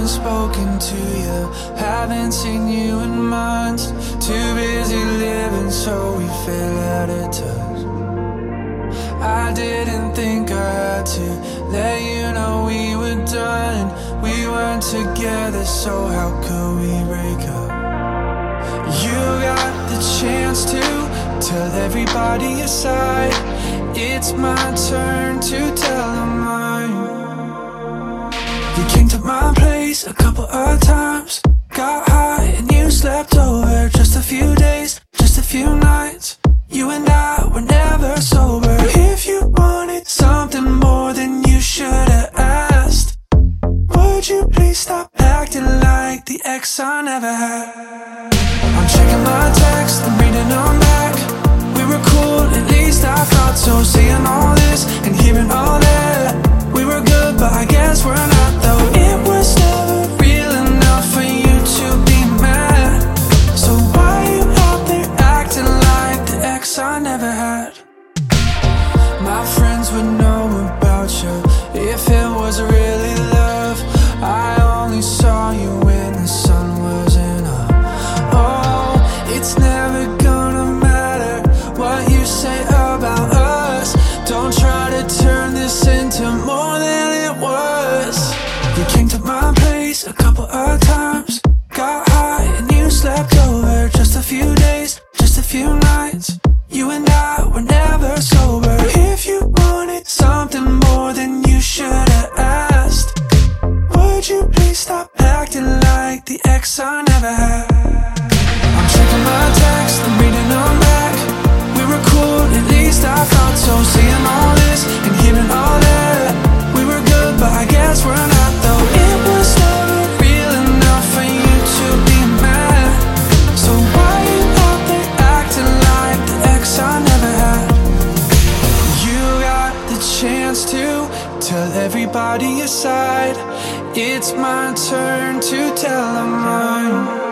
haven't spoken to you, haven't seen you in months. Too busy living, so we fell out of touch. I didn't think I had to let you know we were done. We weren't together, so how could we break up? You got the chance to tell everybody aside. It's my turn place a couple of times. Got high and you slept over just a few days, just a few nights. You and I were never sober. If you wanted something more, than you should have asked. Would you please stop acting like the ex I never had? I'm checking my text, I'm reading few days, just a few nights. You and I never had? I'm checking my text, I'm reading them back. We were cool, at least I thought It's my turn to tell them mine.